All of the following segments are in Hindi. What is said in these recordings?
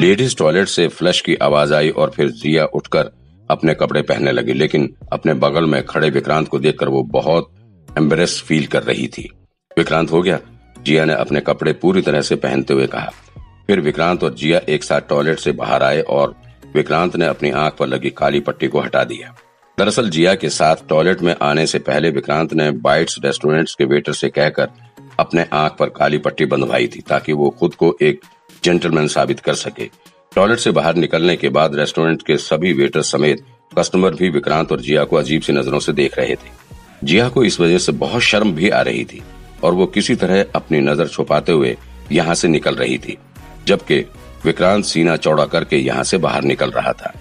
लेडीज़ टॉयलेट से फ्लश की आवाज़ आई और फिर जिया उठकर अपने कपड़े पहनने लगी, लेकिन अपने बगल में खड़े विक्रांत को देखकर वो बहुत एम्बेरस फील कर रही थी। विक्रांत, हो गया? जिया ने अपने कपड़े पूरी तरह से पहनते हुए कहा। फिर विक्रांत और जिया एक साथ टॉयलेट से बाहर आए और विक्रांत ने अपनी आँख पर लगी काली पट्टी को हटा दिया। दरअसल जिया के साथ टॉयलेट में आने से पहले विक्रांत ने बाइट्स रेस्टोरेंट्स के वेटर से कहकर अपने आँख पर काली पट्टी बंधवाई थी, ताकि वो खुद को एक जेंटलमैन साबित कर सके। टॉयलेट से बाहर निकलने के बाद रेस्टोरेंट के सभी वेटर समेत कस्टमर भी विक्रांत और जिया को अजीब सी नज़रों से देख रहे थे। जिया को इस वजह से बहुत शर्म भी आ रही थी और वो किसी तरह अपनी नज़र छुपाते हुए यहाँ से निकल रही थी, जबकि विक्रांत सीना चौड़ा करके यहाँ से बाहर निकल रहा था।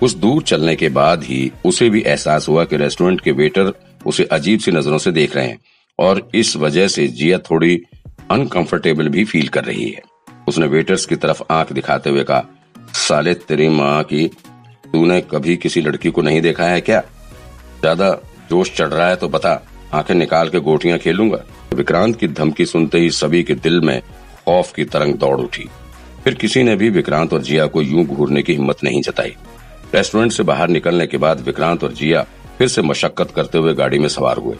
कुछ दूर चलने के बाद ही उसे भी एहसास हुआ कि रेस्टोरेंट के वेटर उसे अजीब सी नज़रों से देख रहे हैं और इस वजह से जिया थोड़ी अनकंफर्टेबल भी फील कर रही है। उसने वेटर्स की तरफ़ आँख दिखाते हुए कहा, साले, तेरी माँ की तूने कभी किसी लड़की को नहीं देखा है क्या? ज़्यादा जोश चढ़ रहा है तो बता, आँखें निकाल के गोटियाँ खेलूँगा। विक्रांत की धमकी सुनते ही सभी के दिल में खौफ की तरंग दौड़ उठी। फिर किसी ने भी विक्रांत और जिया को यूँ घूरने की हिम्मत नहीं जताई। रेस्टोरेंट से बाहर निकलने के बाद विक्रांत और जिया फिर से मशक्कत करते हुए गाड़ी में सवार हुए।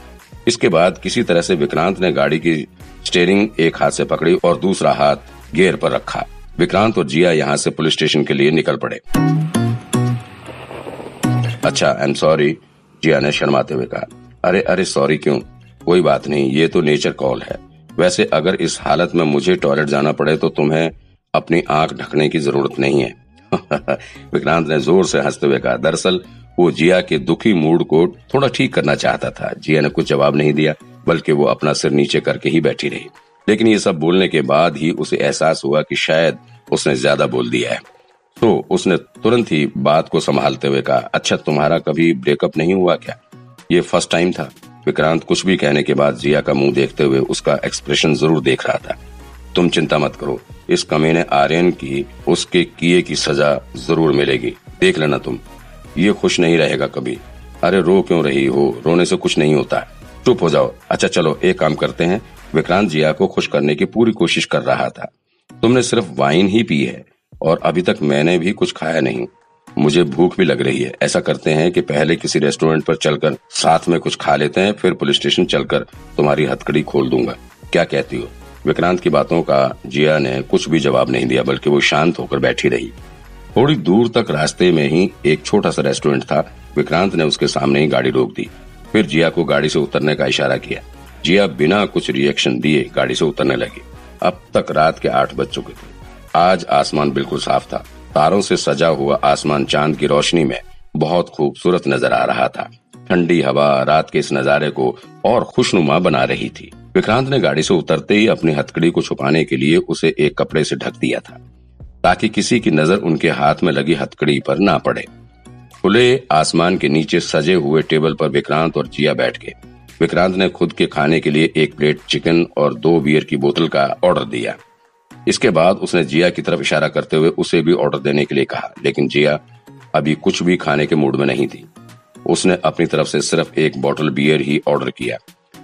इसके बाद किसी तरह से विक्रांत ने गाड़ी की स्टेयरिंग एक हाथ से पकड़ी और दूसरा हाथ गियर पर रखा। विक्रांत और जिया यहाँ से पुलिस स्टेशन के लिए निकल पड़े। अच्छा आई एम सॉरी जिया ने शर्माते हुए कहा। अरे अरे सॉरी क्यों? कोई बात नहीं, ये तो नेचर कॉल है। वैसे अगर इस हालत में मुझे टॉयलेट जाना पड़े तो तुम्हें अपनी आँख ढकने की ज़रूरत नहीं है। विक्रांत ने ज़ोर से हँसते हुए कहा। दरअसल, वो जिया के दुखी मूड को थोड़ा ठीक करना चाहता था। जिया ने कुछ जवाब नहीं दिया, बल्कि वो अपना सिर नीचे करके ही बैठी रही। लेकिन ये सब बोलने के बाद ही उसे एहसास हुआ कि शायद उसने ज़्यादा बोल दिया है। तो उसने तुरंत ही बात को संभालते हुए कहा अच्छा तुम्हारा कभी ब्रेकअप नहीं हुआ क्या? ये फ़र्स्ट टाइम था। विक्रांत कुछ भी कहने के बाद जिया का मुँह देखते हुए उसका एक्सप्रेशन ज़रूर देख रहा था। तुम चिंता मत करो, इस कमीने आर्यन की, उसके किए की सजा ज़रूर मिलेगी। देख लेना तुम, ये खुश नहीं रहेगा कभी। अरे, रो क्यों रही हो? रोने से कुछ नहीं होता। चुप हो जाओ। अच्छा चलो, एक काम करते हैं। विक्रांत जिया को खुश करने की पूरी कोशिश कर रहा था। तुमने सिर्फ़ वाइन ही पी है, और अभी तक मैंने भी कुछ खाया नहीं। मुझे भूख भी लग रही है। ऐसा करते हैं कि पहले किसी रेस्टोरेंट पर चलकर साथ में कुछ खा लेते हैं, फिर पुलिस स्टेशन चलकर तुम्हारी हथकड़ी खोल दूँगा। क्या कहती हो? विक्रांत की बातों का जिया ने कुछ भी जवाब नहीं दिया, बल्कि वो शांत होकर बैठी रही। थोड़ी दूर तक रास्ते में ही एक छोटा सा रेस्टोरेंट था। विक्रांत ने उसके सामने ही गाड़ी रोक दी। फिर जिया को गाड़ी से उतरने का इशारा किया। जिया बिना कुछ रिएक्शन दिए गाड़ी से उतरने लगी। अब तक रात के आठ बज चुके थे। आज आसमान बिल्कुल साफ़ था। तारों से सजा हुआ आसमान चाँद की रोशनी में बहुत खूबसूरत नज़र आ रहा था। ठंडी हवा रात के इस नजारे को और खुशनुमा बना रही थी। विक्रांत ने गाड़ी से उतरते ही अपनी हथकड़ी को छुपाने के लिए उसे एक कपड़े से ढक दिया था, ताकि किसी की नज़र उनके हाथ में लगी हथकड़ी पर ना पड़े। खुले आसमान के नीचे सजे हुए टेबल पर विक्रांत और जिया बैठ गए। विक्रांत ने खुद के खाने के लिए एक प्लेट चिकन और दो बियर की बोतल का ऑर्डर दिया। इसके बाद उसने जिया की तरफ़ इशारा करते हुए उसे भी ऑर्डर देने के लिए कहा, लेकिन जिया अभी कुछ भी खाने के मूड में नहीं थी। उसने अपनी तरफ़ से सिर्फ़ एक बोतल बियर ही ऑर्डर किया।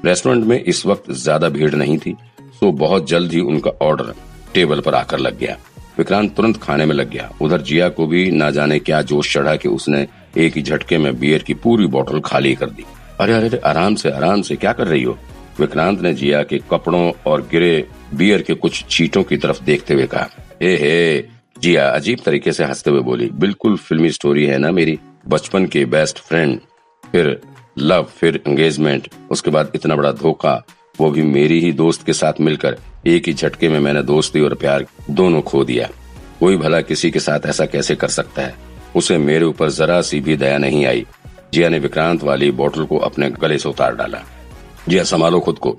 रेस्टोरेंट में इस वक्त ज़्यादा भीड़ नहीं थी तो बहुत जल्द ही उनका ऑर्डर टेबल पर आकर लग गया। विक्रांत तुरंत खाने में लग गया। उधर जिया को भी ना जाने क्या जोश चढ़ा कि उसने एक ही झटके में बियर की पूरी बोतल खाली कर दी। अरे अरे आराम से आराम से, क्या कर रही हो? विक्रांत ने जिया के कपड़ों और गिरे बियर के कुछ चीटों की तरफ़ देखते हुए कहा, हे हे, जिया, अजीब तरीके से हँसते हुए बोली, बिल्कुल फिल्मी स्टोरी है ना मेरी? बचपन के बेस्ट फ्रेंड फिर लव फिर एंगेजमेंट उसके बाद इतना बड़ा धोखा, वो भी मेरी ही दोस्त के साथ मिलकर, एक ही झटके में मैंने दोस्ती और प्यार दोनों खो दिया। कोई भला किसी के साथ ऐसा कैसे कर सकता है? उसे मेरे ऊपर जरा सी भी दया नहीं आई। जिया ने विक्रांत वाली बोतल को अपने गले से उतार डाला। जिया, संभालो खुद को।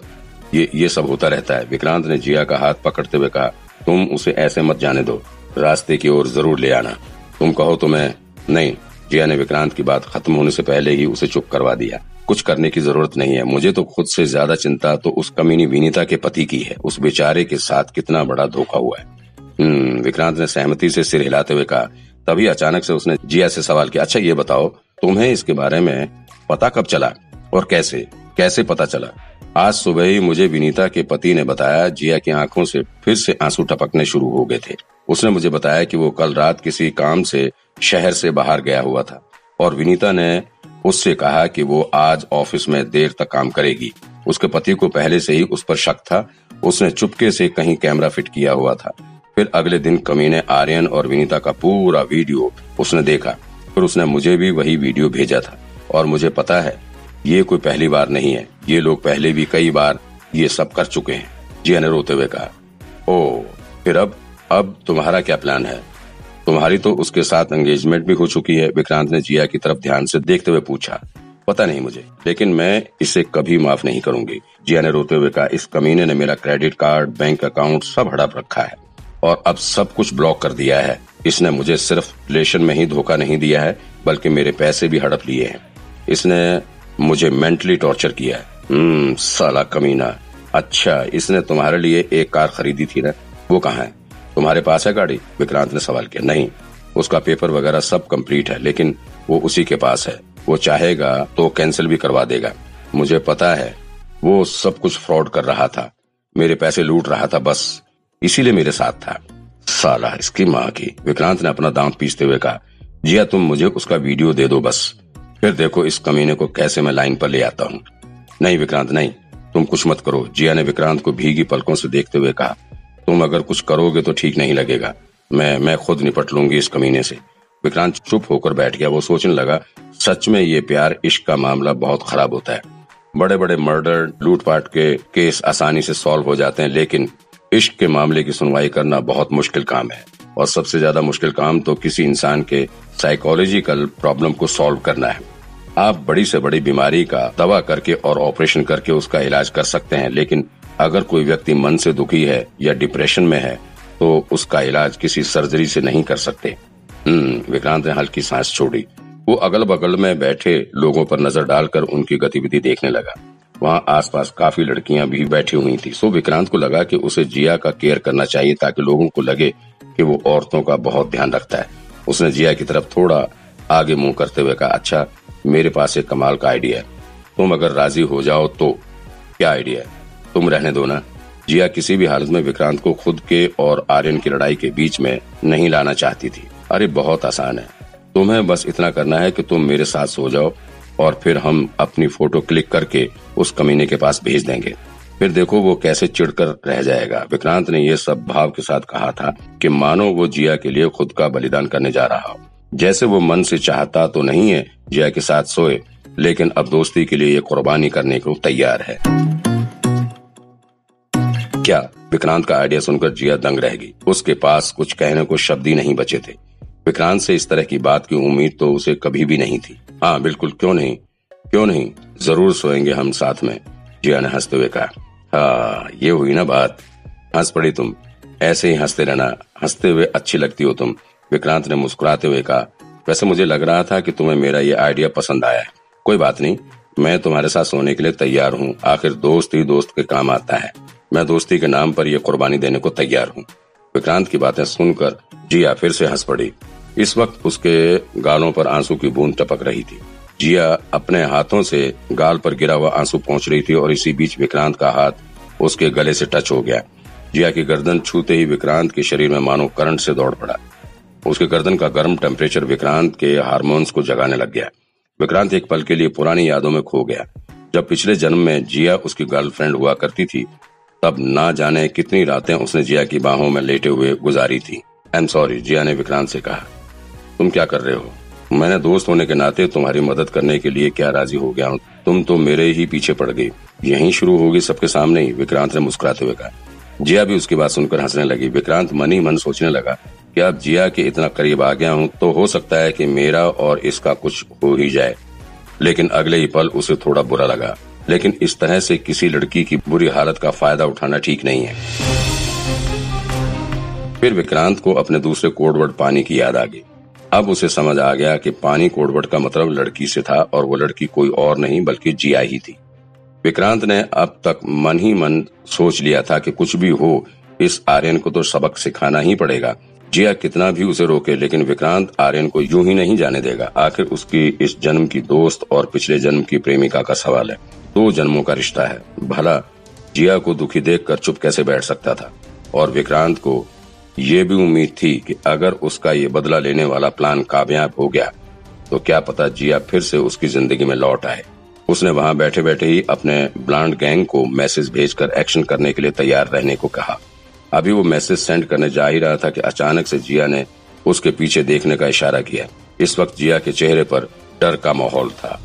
ये ये सब होता रहता है। विक्रांत ने जिया का हाथ पकड़ते हुए कहा, तुम उसे ऐसे मत जाने दो। रास्ते की ओर ज़रूर ले आना। तुम कहो तो मैं, नहीं, जिया ने विक्रांत की बात खत्म होने से पहले ही उसे चुप करवा दिया। कुछ करने की ज़रूरत नहीं है। मुझे तो खुद से ज़्यादा चिंता तो उस कमीनी विनीता के पति की है। उस बेचारे के साथ कितना बड़ा धोखा हुआ है। हम्म विक्रांत ने सहमति से सिर हिलाते हुए कहा, तभी अचानक से उसने जिया से सवाल किया। अच्छा ये बताओ तुम्हें इसके बारे में पता कब चला और कैसे? कैसे पता चला? आज सुबह ही मुझे विनीता के पति ने बताया, जिया की आँखों से फिर से आँसू टपकने शुरू हो गए थे। उसने मुझे बताया कि वो कल रात किसी काम से, शहर से बाहर गया हुआ था और विनीता ने उससे कहा कि वो आज ऑफ़िस में देर तक काम करेगी। उसके पति को पहले से ही उस पर शक था। उसने चुपके से कहीं कैमरा फिट किया हुआ था। फिर अगले दिन कमीने आर्यन और विनीता का पूरा वीडियो उसने देखा। फिर उसने मुझे भी वही वीडियो भेजा था। और मुझे पता है, ये कोई पहली बार नहीं है। ये लोग पहले भी कई बार ये सब कर चुके हैं। जिया ने रोते हुए कहा, ओ, फिर अब अब तुम्हारा क्या प्लान है? तुम्हारी तो उसके साथ एंगेजमेंट भी हो चुकी है। विक्रांत ने जिया की तरफ़ ध्यान से देखते हुए पूछा, पता नहीं मुझे, लेकिन मैं इसे कभी माफ़ नहीं करूँगी। जिया ने रोते हुए कहा, इस कमीने ने मेरा क्रेडिट कार्ड बैंक अकाउंट सब हड़प रखा है। और अब सब कुछ ब्लॉक कर दिया है। इसने मुझे सिर्फ़ रिलेशन में ही धोखा नहीं दिया है, बल्कि मेरे पैसे भी हड़प लिए हैं। इसने मुझे मेंटली टॉर्चर किया है। हम्म साला कमीना। अच्छा इसने तुम्हारे लिए एक कार खरीदी थी ना? वो कहाँ है? तुम्हारे पास है गाड़ी? विक्रांत ने सवाल किया। नहीं, उसका पेपर वगैरह सब कंप्लीट है, लेकिन वो उसी के पास है। वो चाहेगा तो कैंसिल भी करवा देगा। मुझे पता है, वो सब कुछ फ्रॉड कर रहा था। मेरे पैसे लूट रहा था, बस। इसीलिए मेरे साथ था। साला, इसकी माँ की। विक्रांत ने अपना दांत पीसते हुए कहा, जिया, तुम मुझे उसका वीडियो दे दो बस। फिर देखो इस कमीने को कैसे मैं लाइन पर ले आता हूँ। नहीं विक्रांत, नहीं। तुम कुछ मत करो। जिया ने विक्रांत को भीगी पलकों से देखते हुए कहा, तुम अगर कुछ करोगे तो ठीक नहीं लगेगा। मैं मैं खुद निपट लूँगी इस कमीने से। विक्रांत चुप होकर बैठ गया। वो सोचने लगा, सच में ये प्यार इश्क का मामला बहुत खराब होता है। बड़े बड़े मर्डर, लूटपाट के केस आसानी से सॉल्व हो जाते हैं, लेकिन इश्क के मामले की सुनवाई करना बहुत मुश्किल काम है। और सबसे ज़्यादा मुश्किल काम तो किसी इंसान के साइकोलॉजिकल प्रॉब्लम को सॉल्व करना है। आप बड़ी से बड़ी बीमारी का दवा करके और ऑपरेशन करके उसका इलाज कर सकते हैं, लेकिन अगर कोई व्यक्ति मन से दुखी है या डिप्रेशन में है तो उसका इलाज किसी सर्जरी से नहीं कर सकते। हम्म विक्रांत ने हल्की सांस छोड़ी। वो अगल बगल में बैठे लोगों पर नज़र डालकर उनकी गतिविधि देखने लगा। वहाँ आसपास काफ़ी लड़कियाँ भी बैठी हुई थी। सो विक्रांत को लगा कि उसे जिया का केयर करना चाहिए ताकि लोगों को लगे कि वो औरतों का बहुत ध्यान रखता है। उसने जिया की तरफ़ थोड़ा आगे मुँह करते हुए कहा अच्छा मेरे पास एक कमाल का आइडिया है। तुम अगर राज़ी हो जाओ तो क्या आइडिया है? तुम रहने दो ना। जिया किसी भी हालत में विक्रांत को खुद के और आर्यन की लड़ाई के बीच में नहीं लाना चाहती थी। अरे, बहुत आसान है। तुम्हें बस इतना करना है कि तुम मेरे साथ सो जाओ। और फिर हम अपनी फ़ोटो क्लिक करके उस कमीने के पास भेज देंगे। फिर देखो वो कैसे चिढ़कर रह जाएगा। विक्रांत ने ये सब भाव के साथ कहा था कि मानो वो जिया के लिए खुद का बलिदान करने जा रहा हो। जैसे वो मन से चाहता तो नहीं है जिया के साथ सोए, लेकिन अब दोस्ती के लिए ये कुर्बानी करने को तैयार है। क्या विक्रांत का आइडिया सुनकर जिया दंग रह गई। उसके पास कुछ कहने को शब्द ही नहीं बचे थे। विक्रांत से इस तरह की बात की उम्मीद तो उसे कभी भी नहीं थी। हाँ बिल्कुल, क्यों नहीं? क्यों नहीं? ज़रूर सोएँगे हम साथ में। जिया ने हँसते हुए कहा। हाँ ये हुई ना बात। हंस पड़ी तुम। ऐसे ही हँसते रहना। हँसते हुए अच्छी लगती हो तुम। विक्रांत ने मुस्कुराते हुए कहा, वैसे मुझे लग रहा था कि तुम्हें मेरा ये आइडिया पसंद आया है। कोई बात नहीं। मैं तुम्हारे साथ सोने के लिए तैयार हूँ। आखिर दोस्त ही दोस्त के काम आता है। मैं दोस्ती के नाम पर यह कुर्बानी देने को तैयार हूँ। विक्रांत की बातें सुनकर जिया फिर से हंस पड़ी। इस वक्त उसके गालों पर आँसू की बूंद टपक रही थी। जिया अपने हाथों से गाल पर गिरा हुआ आँसू पहुँच रही थी और इसी बीच विक्रांत का हाथ उसके गले से टच हो गया। जिया की गर्दन छूते ही विक्रांत के शरीर में मानो करंट से दौड़ पड़ा। उसके गर्दन का गर्म टेम्परेचर विक्रांत के हार्मोन्स को जगाने लग गया। विक्रांत एक पल के लिए पुरानी यादों में खो गया। जब पिछले जन्म में जिया उसकी गर्लफ्रेंड हुआ करती थी, तब ना जाने कितनी रातें उसने जिया की बाहों में लेटे हुए गुजारी थी। आई एम सॉरी जिया ने विक्रांत से कहा। तुम क्या कर रहे हो? मैंने दोस्त होने के नाते तुम्हारी मदद करने के लिए क्या राज़ी हो गया हूँ? तुम तो मेरे ही पीछे पड़ गई। यही शुरू होगी सबके सामने ही विक्रांत ने मुस्कुराते हुए कहा। जिया भी उसकी बात सुनकर हंसने लगी। विक्रांत मन ही मन सोचने लगा कि अब जिया के इतना करीब आ गया हूँ? तो हो सकता है कि मेरा और इसका कुछ हो ही जाए। लेकिन अगले ही पल उसे थोड़ा बुरा लगा। लेकिन इस तरह से किसी लड़की की बुरी हालत का फ़ायदा उठाना ठीक नहीं है। फिर विक्रांत को अपने दूसरे कोडवर्ड पानी की याद आ गई। अब उसे समझ आ गया कि पानी कोडवर्ड का मतलब लड़की से था और वो लड़की कोई और नहीं, बल्कि जिया ही थी। विक्रांत ने अब तक मन ही मन सोच लिया था कि कुछ भी हो, इस आर्यन को तो सबक सिखाना ही पड़ेगा। जिया कितना भी उसे रोके, लेकिन विक्रांत आर्यन को यूँ ही नहीं जाने देगा। आखिर उसकी इस जन्म की दोस्त और पिछले जन्म की प्रेमिका का सवाल है। दो जन्मों का रिश्ता है। भला जिया को दुखी देखकर चुप कैसे बैठ सकता था? और विक्रांत को ये भी उम्मीद थी कि अगर उसका ये बदला लेने वाला प्लान कामयाब हो गया तो क्या पता जिया फिर से उसकी ज़िंदगी में लौट आए। उसने वहाँ बैठे बैठे ही अपने ब्लांड गैंग को मैसेज भेजकर एक्शन करने के लिए तैयार रहने को कहा। अभी वो मैसेज सेंड करने जा ही रहा था कि अचानक से जिया ने उसके पीछे देखने का इशारा किया। इस वक्त जिया के चेहरे पर डर का माहौल था।